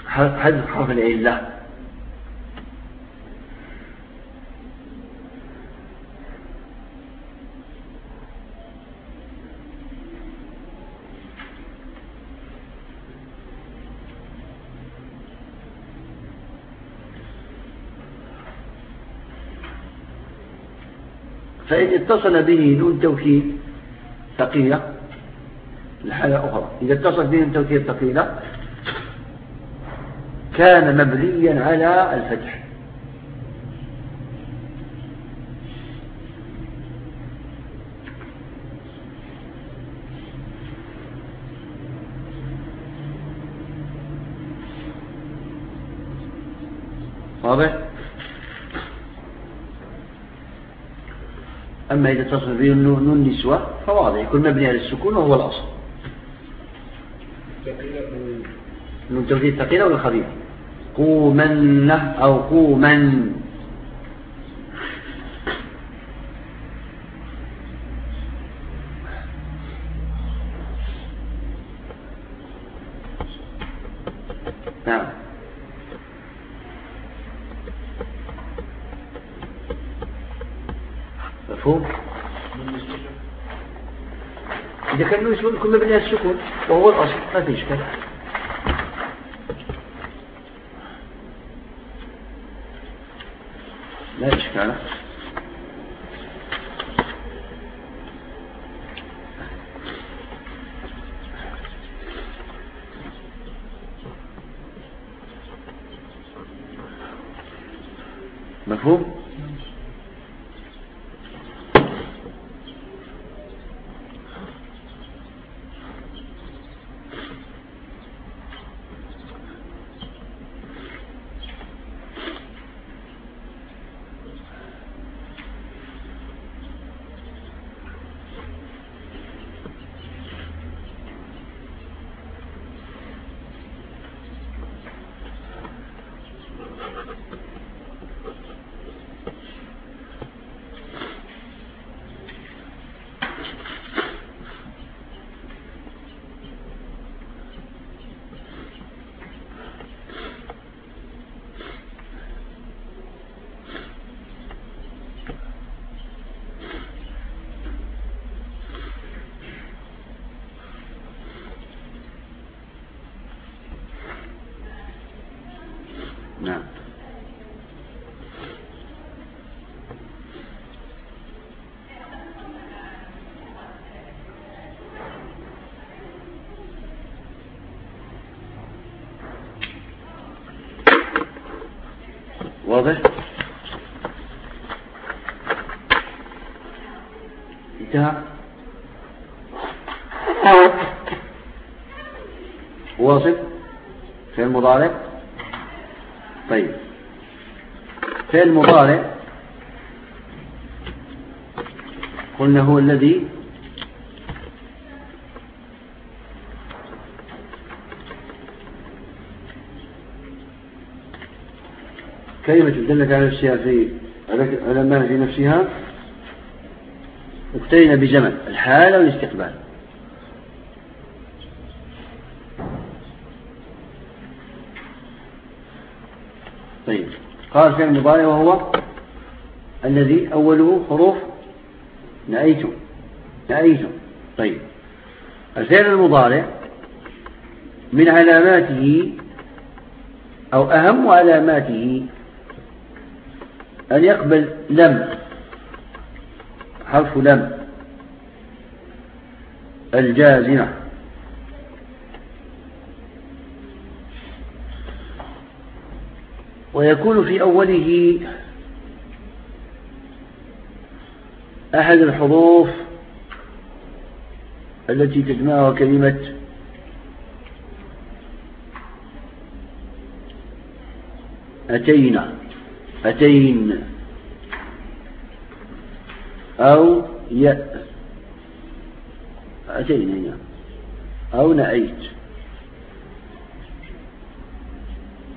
حذف حرف العلة فإن اتصل به نون توكيد ثقيلة. الحالة أخرى. إذا اتصل به نون توكيد ثقيلة كان مبنيا على الفتح واضح أما إذا تصل به نون النسوة فواضح يكون مبني على السكون وهو الأصل. نون توكيد ثقيلة ولا خفيفة قومن أو قوما نعم. مفهوم إذا كان له يسكن كنا بنيها السكون وهو الأصل ما في إشكال. واصل في المضارع طيب. في المضارع قلنا هو الذي كلمة دلت على نفسها في على ما في نفسها؟ اقترن بزمن الحال والاستقبال طيب قال في المضارع وهو الذي أوله حروف نأيت نأيت طيب. الفعل المضارع من علاماته أو أهم علاماته أن يقبل لم حرف لم الجازمة. ويكون في أوله أحد الحروف التي تجمعها كلمة أتينا أتين أو يأ أتينا أو نأيت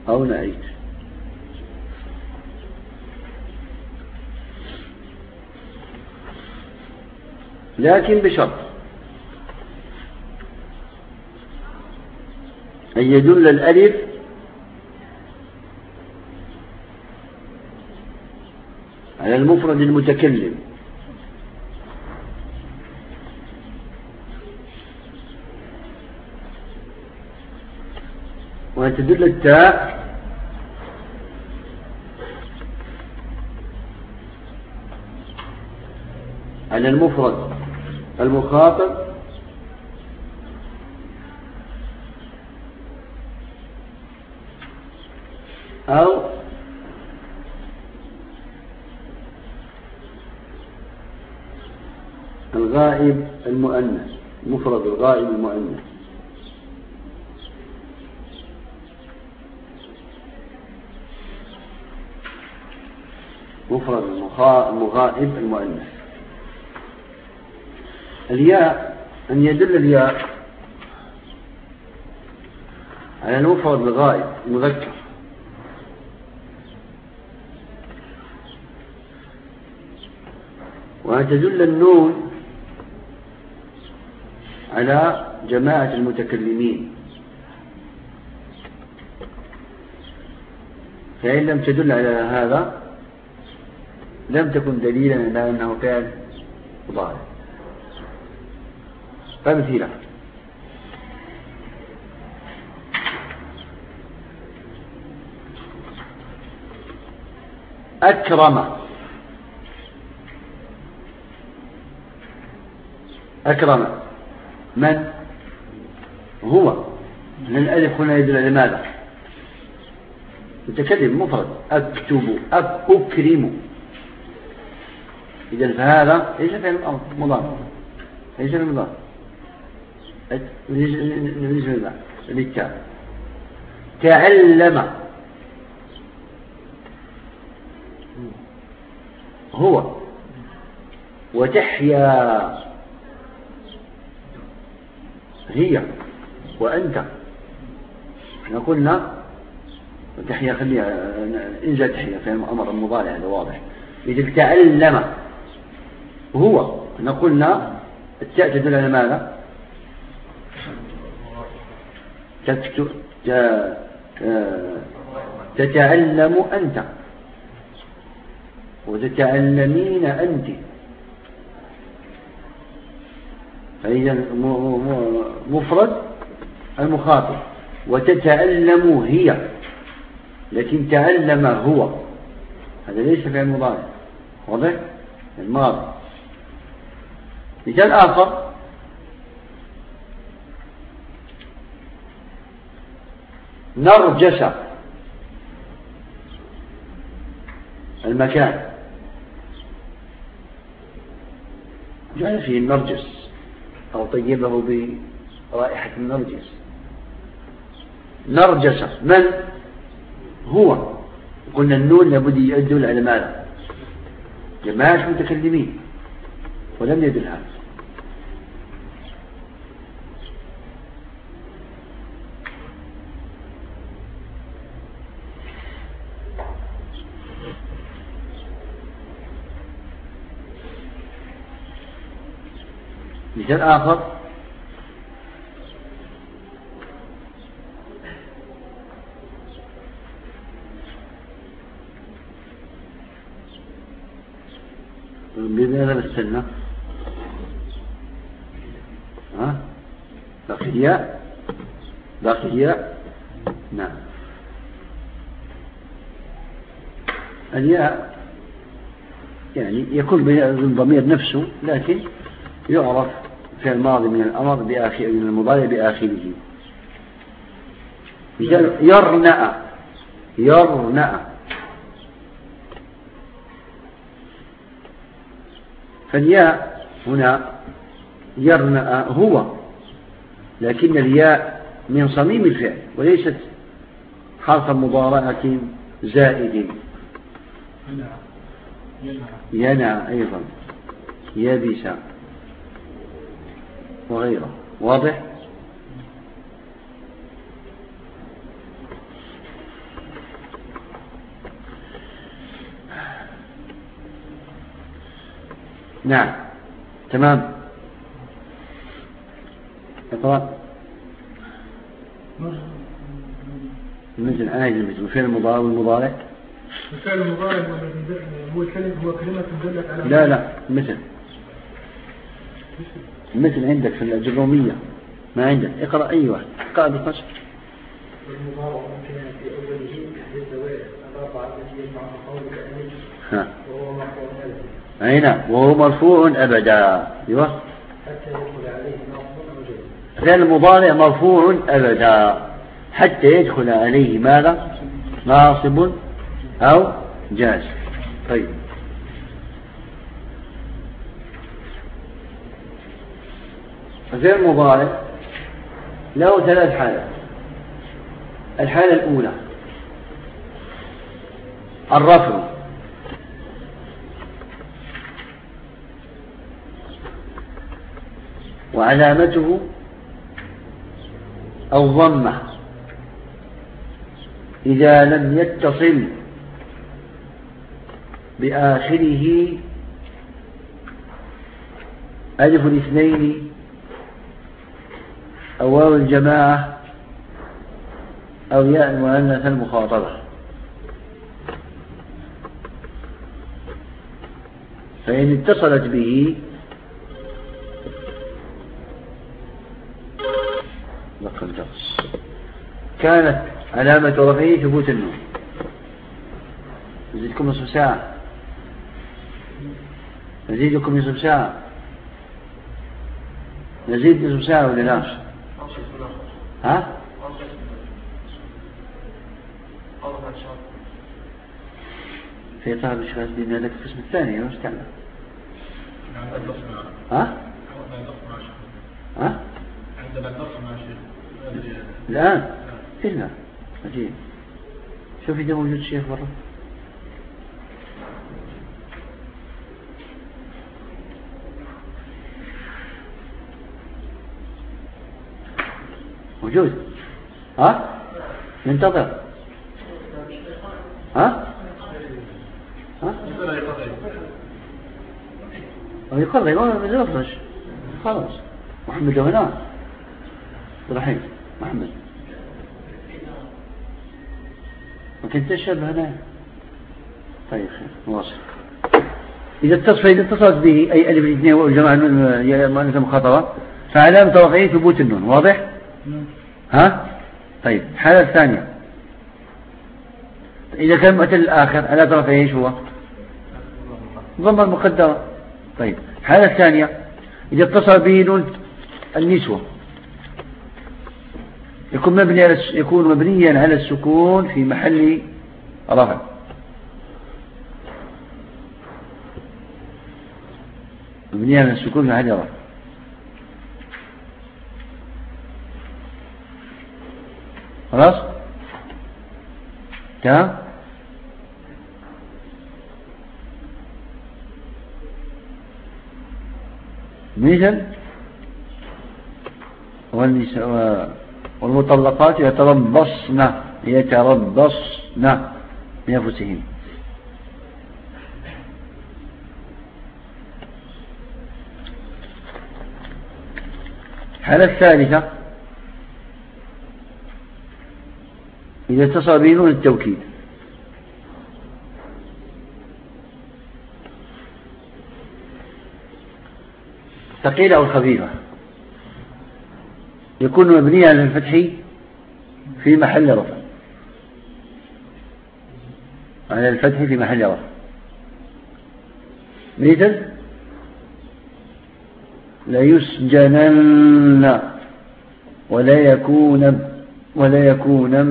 أو نأيت. لكن بشرط أن يدل الألف على المفرد المتكلم. وأن تدل التاء على المفرد. المخاطب. أو الغائب المؤنث مفرد الغائب المؤنث. مفرد المغائب المؤنث. الياء أن يدل الياء. على المفرد الغائب المذكر وأن تدل النون على جماعة المتكلمين. فإن لم تدل على هذا لم تكن دليلا على أنه فعل مضارع. أمثلة أكرم. أكرم. من؟ هو. من الألف هنا يدل على ماذا؟ متكلم مفرد. أكتب أك أكرم. إذا فهذا ليس فعل مضارع ليس فعل تعلم. هو. وتحيا. هي. وأنت. إحنا قلنا تحية خليها انزل تحية في الأمر المضارع هذا واضح. إذا تعلم. هو. إحنا قلنا التاء تدل على ماذا؟ تكتب تتعلم أنت. وتتعلمين أنت. فإذا مفرد المخاطب. وتتألم هي. لكن تعلم هو. هذا ليس فعل مضارع. واضح؟ الماضي. مثال آخر. نرجس المكان. جعل فيه النرجس أو طيبه برائحة النرجس نرجس من؟ هو. قلنا النون لابد يدل على ماذا؟ جماعة متكلمين. ولم يدل هذا. مثال آخر. بماذا مثلنا ها؟ الياء نعم. الياء يعني يكون بالضمير نفسه لكن يعرف في الماضي من الأمر بآخر من المضارع بآخره. يرنأ يرنأ. فالياء هنا يرنأ هو لكن الياء من صميم الفعل وليست حرف مضارعة زائد. ينع أيضا. يبس. وغيره. واضح؟ نعم. تمام. اقرأ مثل آية مثل فعل المضارع والمضارع الفعل المضارع هو كلمة هو كلمة دلت على لا لا مثل. مثل عندك في الجرومية ما عندك؟ اقرأ أي واحد. اقرأ بالقصر المضارع ممكن في قولك وهو مرفوع أي نعم. وهو مرفوع أبدا. أيوه. حتى يدخل عليه جزم فعل المضارع مرفوع أبدا. حتى يدخل عليه ماذا؟ ناصب أو جاز. طيب. فعل المضارع له ثلاث حالات. الحالة الأولى. الرفع. وعلامته الضمة. إذا لم يتصل بآخره ألف الاثنين أو واو الجماعة أو ياء المؤنث المخاطبة. فإن اتصلت به كانت علامة رفعه ثبوت النون نزيدكم نصف ساعة. نزيدكم نصف ساعة. نزيد نصف ساعة ولا لا؟ ها؟ في طلب الشغال بما لك القسم الثاني وش تعمل؟ ها؟ ها؟ عندنا الدرس مع الشيخ الآن إلا عجيب. شوف إذا موجود الشيخ برا. موجود ها ينتظر ها ها يقرر ما يقرر خلاص محمد هنا رحيم محمد ما كنتش هنا طيب خير واصل إذا اتصل إذا اتصلت به أي ألف الاثنين والجماعة المؤنثة مخاطبة فعلامة وقعه ثبوت النون واضح؟ ها؟ طيب الحالة الثانية. إذا كان مؤتل الآخر ألا ترى إيش هو؟ ضم المقدرة. طيب الحالة الثانية. إذا اتصل به نون النسوة يكون مبني على يكون مبنيا على السكون في محل رفع. مبنيا على السكون في محل رفع. خلاص؟ تمام؟ مثل والنساء والمطلقات يتربصن يتربصن بأنفسهن. الحالة الثالثة اتصل به التوكيد. ثقيلة أو خفيفة. يكون مبنيا على الفتح في محل رفع. على الفتح في محل رفع. مثل ليسجنن ولا يكون ولا يكون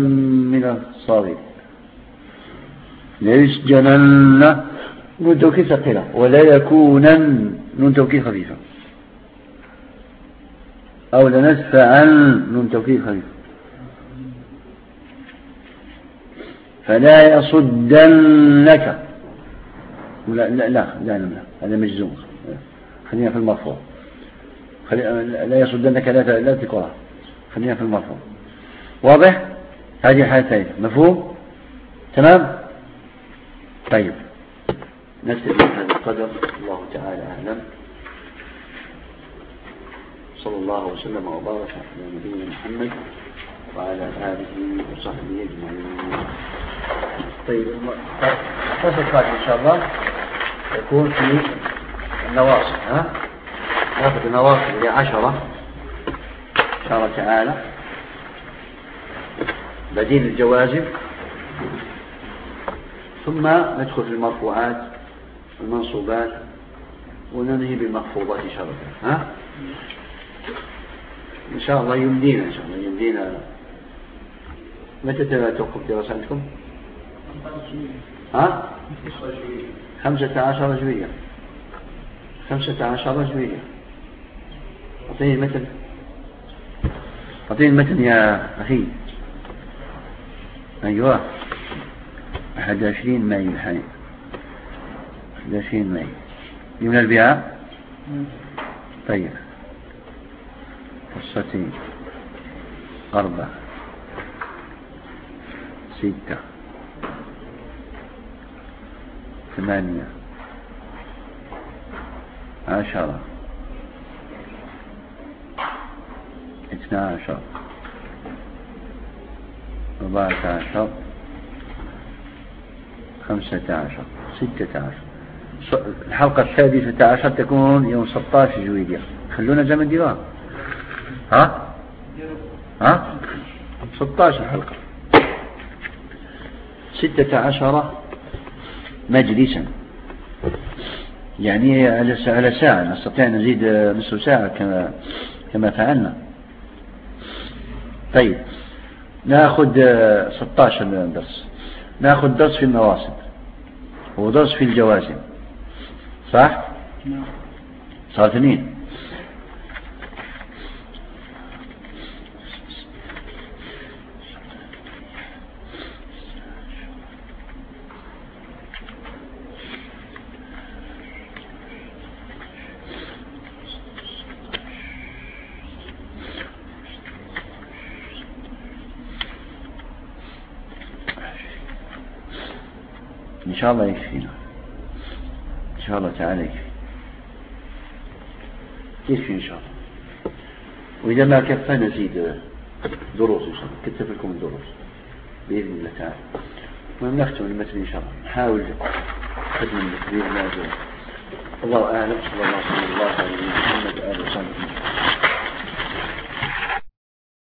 من الصاغرين. ليسجنن نون توكيد ثقيلة. ولا يكونن نون توكيد خفيفة. أو لندفعن من توكيد خليفة فلا يصدنك. لا لا لا لا, لا. هذا مجزوم. خلينا في المرفوع. خلي... لا يصدنك لا لا تكره خلينا في المرفوع. واضح؟ هذه الثالثة مفهوم؟ تمام؟ طيب. نكتفي هذا القدر. الله تعالى أعلم. صلى الله وسلم وبارك على نبينا محمد وعلى آله وصحبه أجمعين. طيب الدرس القادم إن شاء الله يكون في النواصب ها؟ ناخذ النواصب اللي عشرة. إن شاء الله تعالى. بديل الجوازم ثم ندخل في المرفوعات والمنصوبات وننهي بالمخفوضات إن شاء الله. ها؟ إن شاء الله يمدينا إن شاء الله يمدينا. متى توقف دراسة عندكم؟ ها؟ خمسة عشر جوية. خمسة عشر جوية. أعطيني المتن. أعطيني المتن يا أخي. أيوة. أحد وعشرين ماي الحين أحد وعشرين ماي يوم الأربعاء طيب. قصتين أربعة. ستة. ثمانية. عشرة. اثنى عشر. أربعة عشر خمسة عشر ستة عشر. الحلقة السادسة عشر تكون يوم 16 جويلية. خلونا زمن ديوان ها؟ ها؟ 16 حلقة ستة عشر مجلسا. يعني على ساعة نستطيع نزيد نصف ساعة كما كما فعلنا. طيب. ناخذ 16 درس ناخذ درس في النواصب ودرس في الجوازم صح؟ نعم. صار اثنين. شاء الله يكفينا. إن شاء الله تعالى يكفي يكفي إن شاء الله. وإذا ما كفى نزيد دروس إن شاء الله. كتب لكم الدروس بإذن الله تعالى. ونختم المتن إن شاء الله. نحاول خدمة بإذن الله الله أعلم. صلى الله عليه وسلم. محمد وآله وصحبه